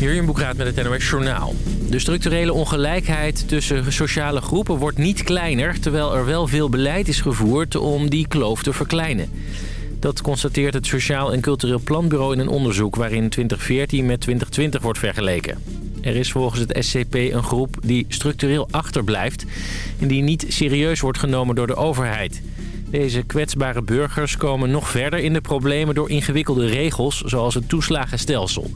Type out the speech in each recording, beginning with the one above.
Jurjen Boekraat met het NOS Journaal. De structurele ongelijkheid tussen sociale groepen wordt niet kleiner... terwijl er wel veel beleid is gevoerd om die kloof te verkleinen. Dat constateert het Sociaal en Cultureel Planbureau in een onderzoek... waarin 2014 met 2020 wordt vergeleken. Er is volgens het SCP een groep die structureel achterblijft... en die niet serieus wordt genomen door de overheid... Deze kwetsbare burgers komen nog verder in de problemen door ingewikkelde regels, zoals het toeslagenstelsel.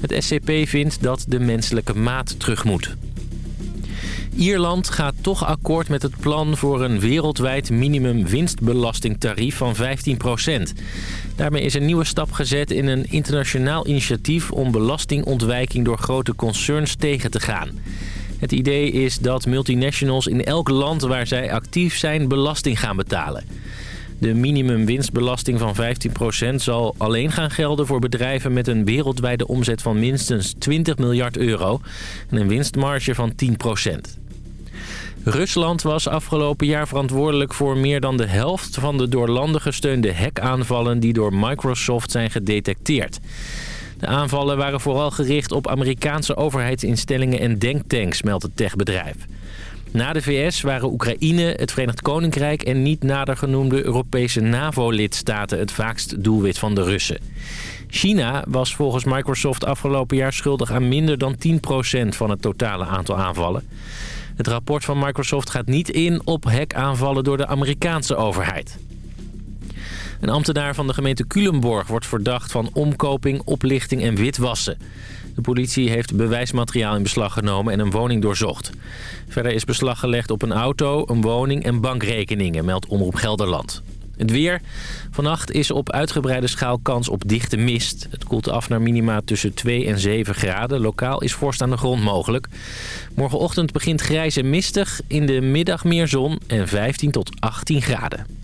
Het SCP vindt dat de menselijke maat terug moet. Ierland gaat toch akkoord met het plan voor een wereldwijd minimum winstbelastingtarief van 15% Daarmee is een nieuwe stap gezet in een internationaal initiatief om belastingontwijking door grote concerns tegen te gaan. Het idee is dat multinationals in elk land waar zij actief zijn belasting gaan betalen. De minimumwinstbelasting van 15% zal alleen gaan gelden voor bedrijven met een wereldwijde omzet van minstens 20 miljard euro en een winstmarge van 10%. Rusland was afgelopen jaar verantwoordelijk voor meer dan de helft van de door landen gesteunde hackaanvallen die door Microsoft zijn gedetecteerd. De aanvallen waren vooral gericht op Amerikaanse overheidsinstellingen en denktanks, meldt het techbedrijf. Na de VS waren Oekraïne, het Verenigd Koninkrijk en niet nader genoemde Europese NAVO-lidstaten het vaakst doelwit van de Russen. China was volgens Microsoft afgelopen jaar schuldig aan minder dan 10% van het totale aantal aanvallen. Het rapport van Microsoft gaat niet in op hackaanvallen door de Amerikaanse overheid. Een ambtenaar van de gemeente Culemborg wordt verdacht van omkoping, oplichting en witwassen. De politie heeft bewijsmateriaal in beslag genomen en een woning doorzocht. Verder is beslag gelegd op een auto, een woning en bankrekeningen, meldt Omroep Gelderland. Het weer. Vannacht is op uitgebreide schaal kans op dichte mist. Het koelt af naar minima tussen 2 en 7 graden. Lokaal is vorst aan de grond mogelijk. Morgenochtend begint grijs en mistig. In de middag meer zon en 15 tot 18 graden.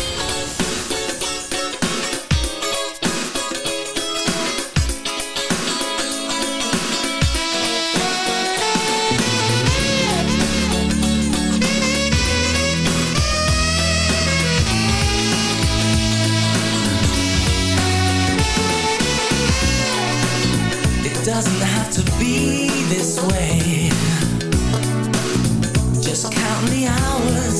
Doesn't have to be this way. Just the hours.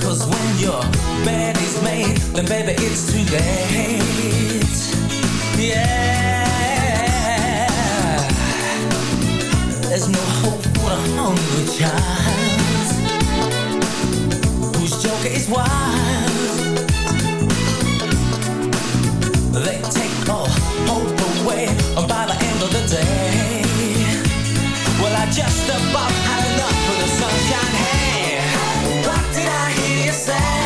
Cause when your bed is made Then baby it's too late. Yeah. There's no hope for a hungry child Whose joker is wild. They hope away by the end of the day. Well, I just about had enough of the sunshine. Hey, what did I hear you say?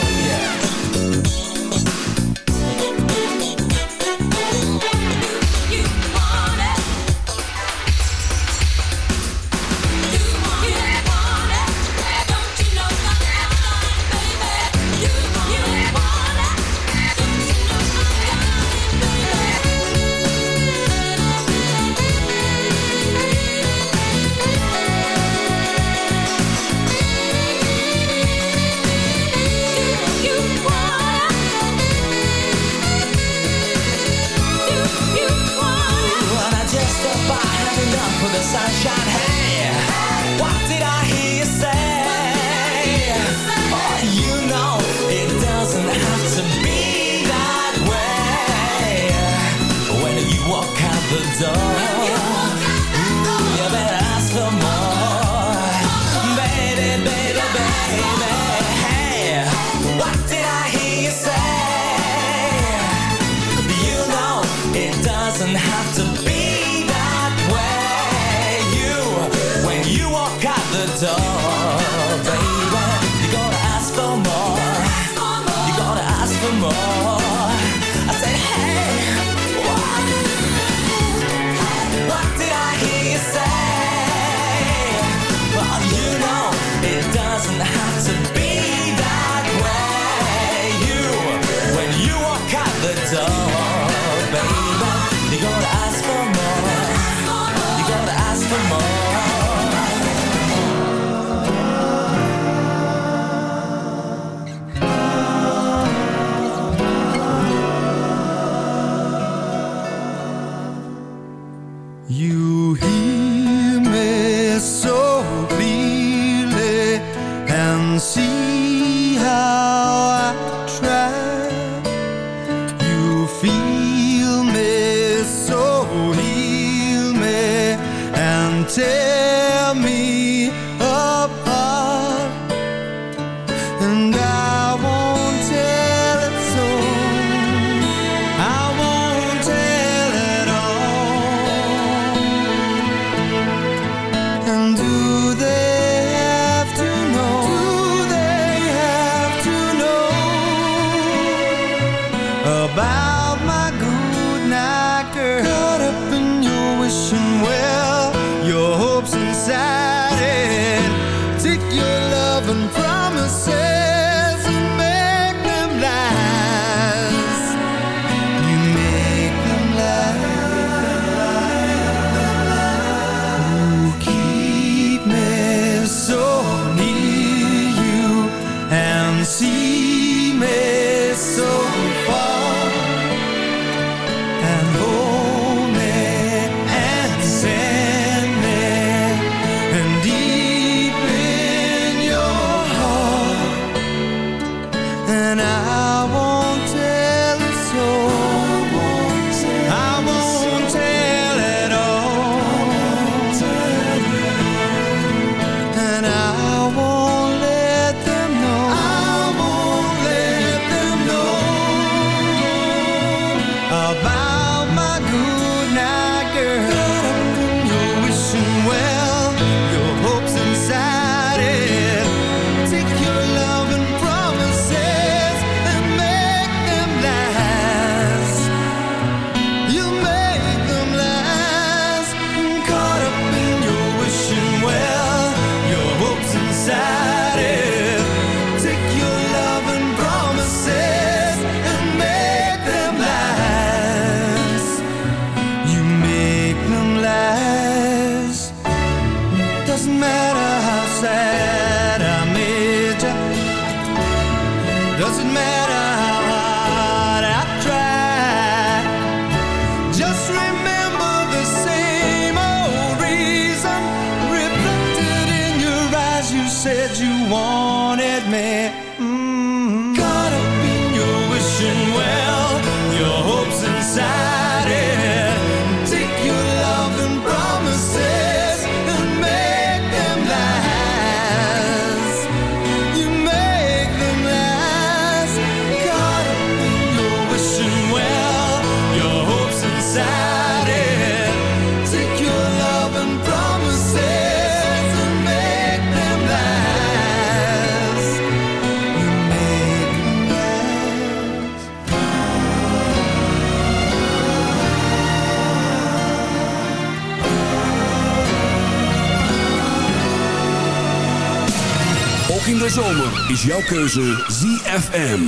zomer is jouw keuze ZFM.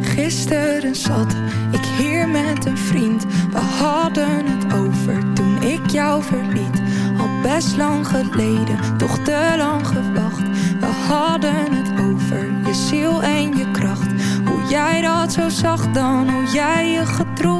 Gisteren zat ik hier met een vriend. We hadden het over toen ik jou verliet. Al best lang geleden, toch te lang gewacht. We hadden het over je ziel en je kracht. Hoe jij dat zo zag dan, hoe jij je gedroeg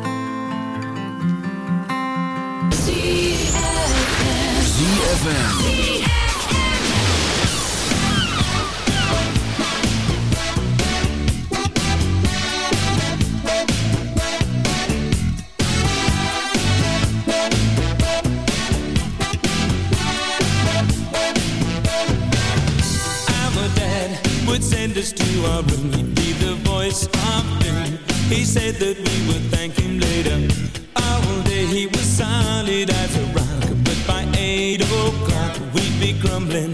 He said that we would thank him later. All day he was solid as a rock be grumbling.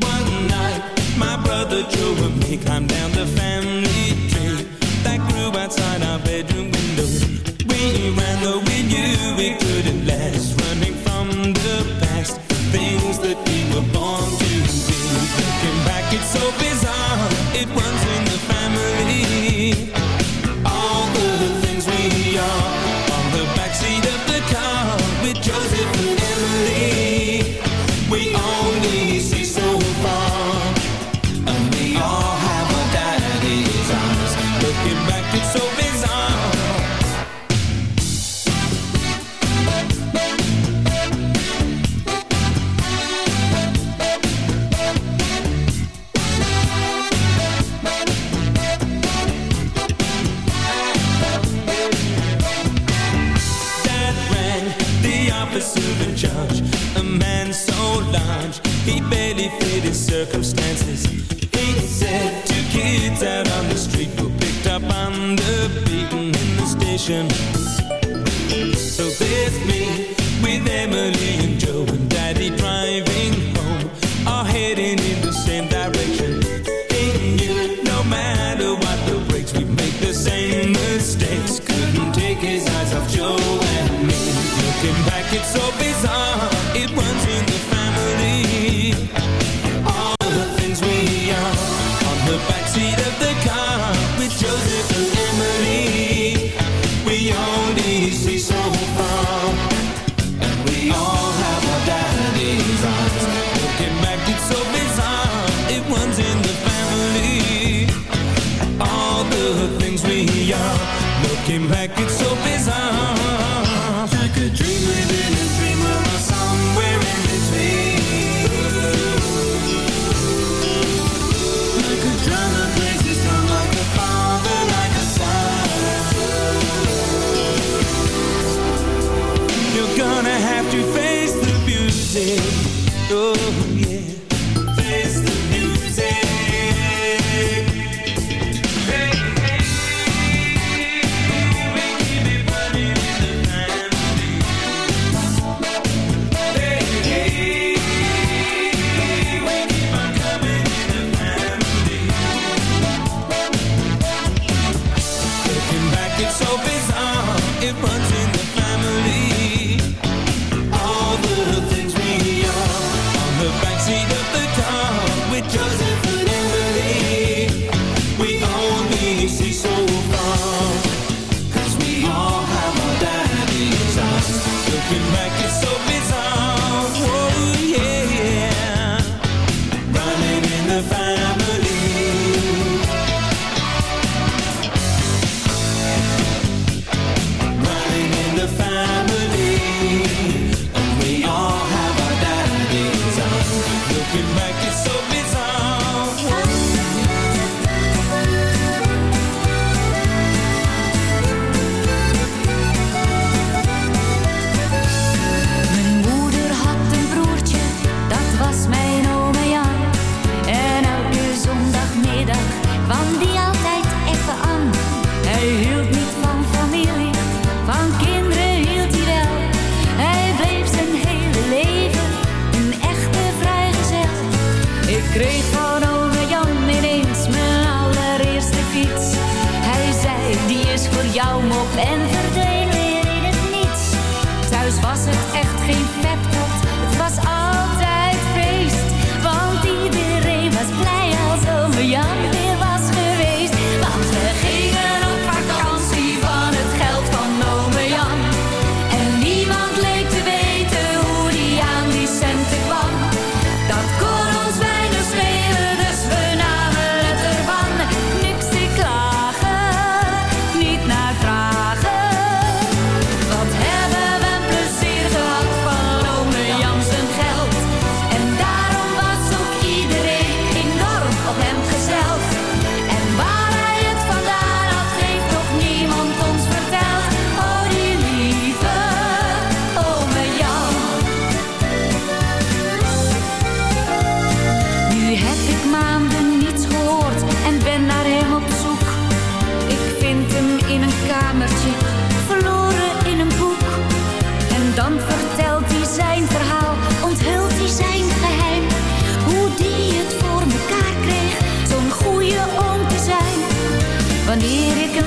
One night, my brother Joe and me climbed down in station. So there's me with Emily and Joe and Daddy driving home, all heading in the same direction. He knew no matter what the breaks, we make the same mistakes. Couldn't take his eyes off Joe and me. Looking back, it's so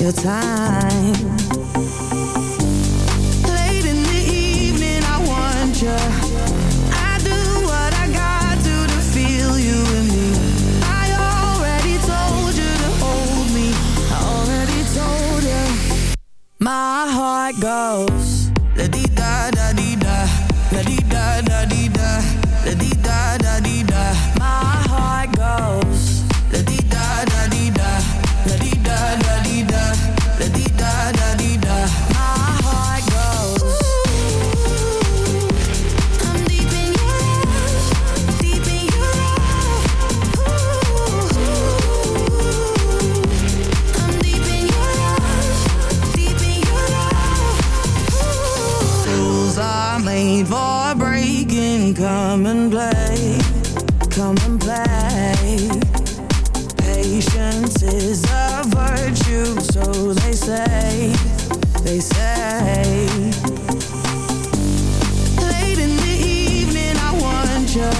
your time. Late in the evening, I. I do what I got to to feel you me. I already told you to hold me. I already told you. My heart goes. say, they say. Late in the evening, I want you.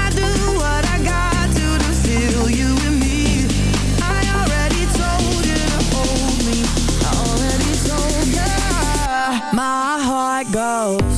I do what I got to to feel you and me. I already told you to hold me. I already told you. My heart goes.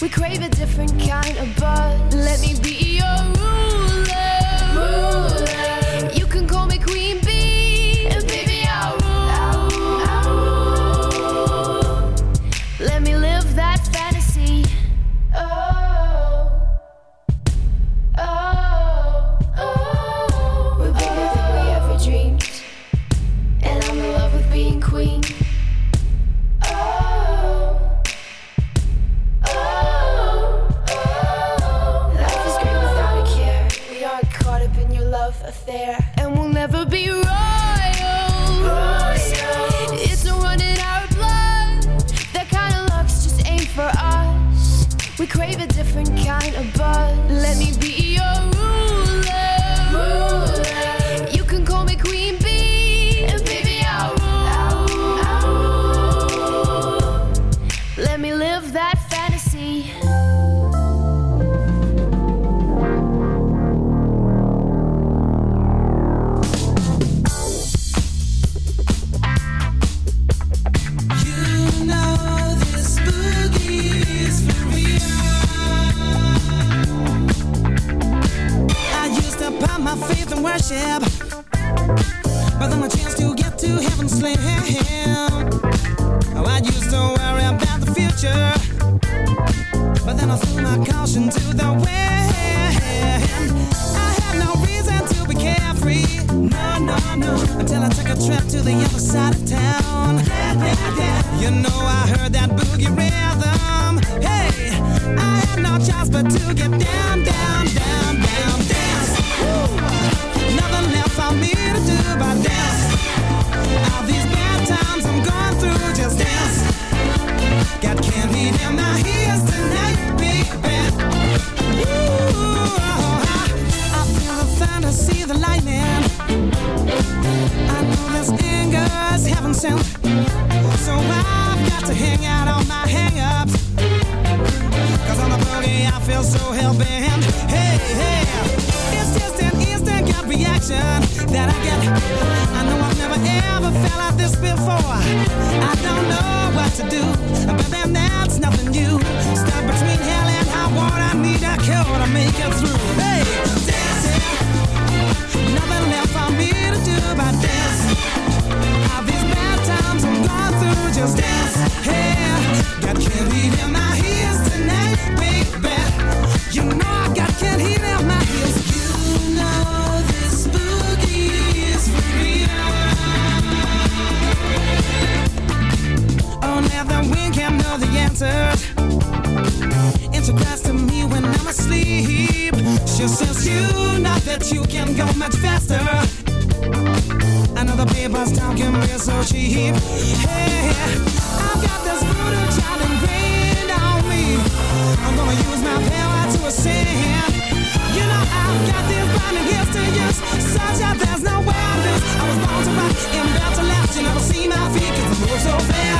We crave a different kind of buzz. Let me be your ruler. turn into to me when I'm asleep. She says, You know that you can go much faster. Another paper's town can be so cheap. Hey, I've got this brutal child ingrained on me. I'm gonna use my power to ascend. You know I've got these blinding gifts to use Such that there's no way I lose I was born to rock and built to last You never see my feet 'cause I move so fast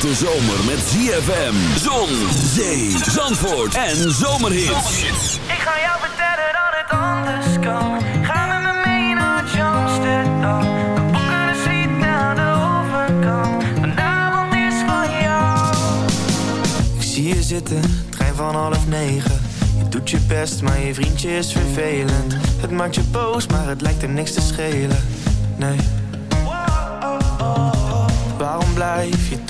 hete zomer met ZFM, zon, zee, zandvoort en zomerhits. Ik ga jou vertellen dat het anders kan. Ga met me mee naar Amsterdam. We boeken een suite aan de overkant. Vanavond is van jou. Ik zie je zitten, trein van half negen. Je doet je best, maar je vriendje is vervelend. Het maakt je boos, maar het lijkt hem niks te schelen. Nee. Waarom blijf je toch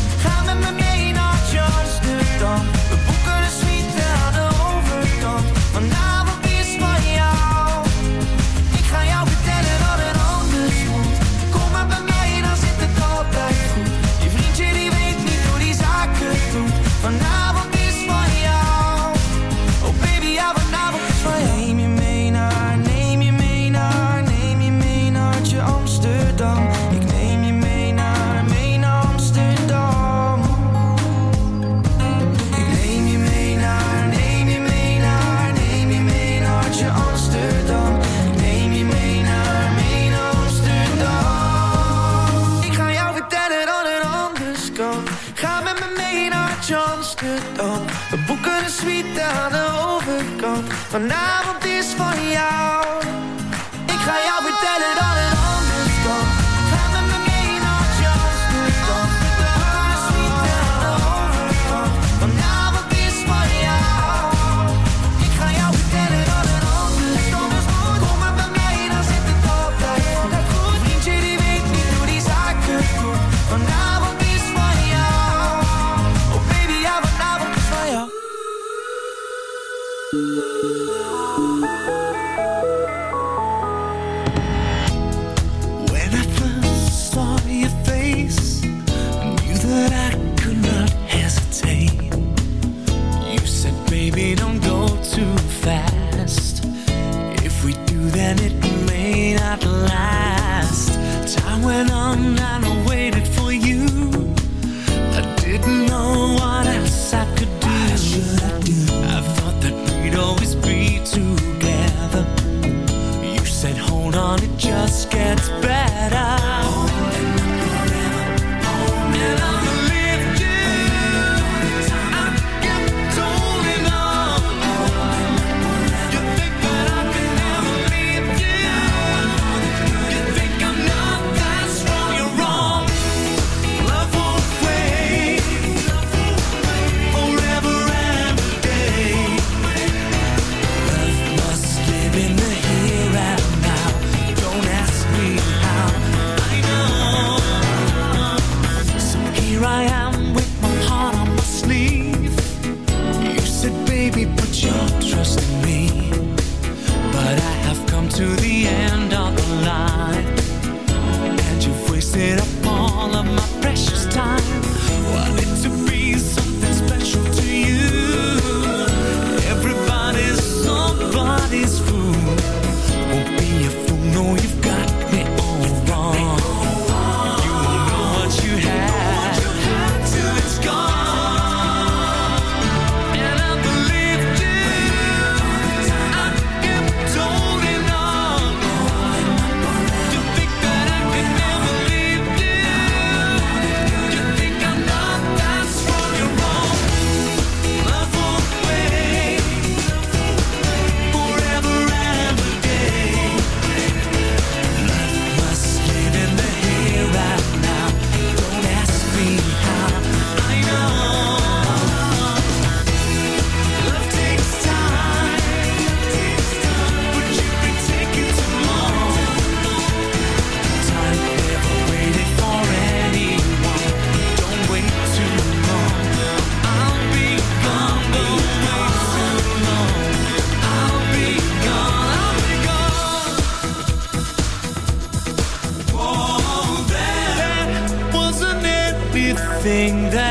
that